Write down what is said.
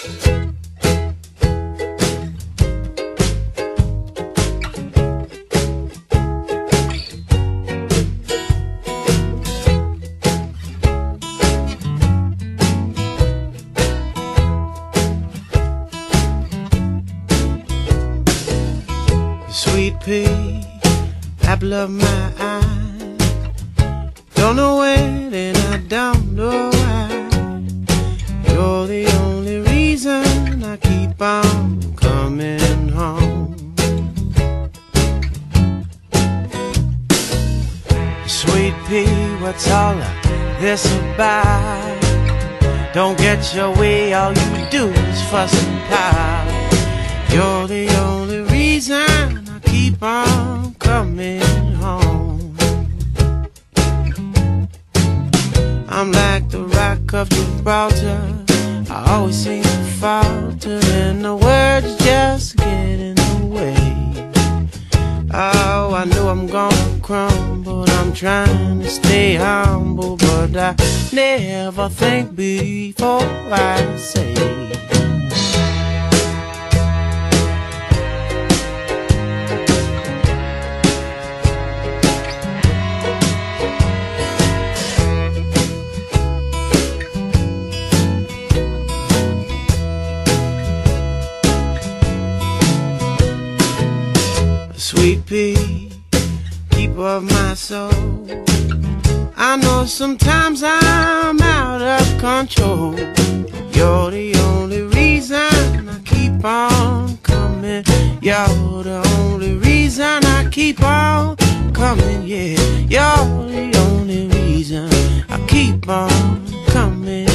Sweet pea, apple of my eye. Don't know when and I don't know Sweet pea, what's all of this about? Don't get your way, all you do is fuss and pout. You're the only reason I keep on coming home. I'm like the rock of Gibraltar. I always seem to falter, and the words just get. Oh, I know I'm gonna crumble. I'm trying to stay humble, but I never think before I say. Sweet pea, keeper of my soul. I know sometimes I'm out of control. You're the only reason I keep on coming. You're the only reason I keep on coming. Yeah, you're the only reason I keep on coming.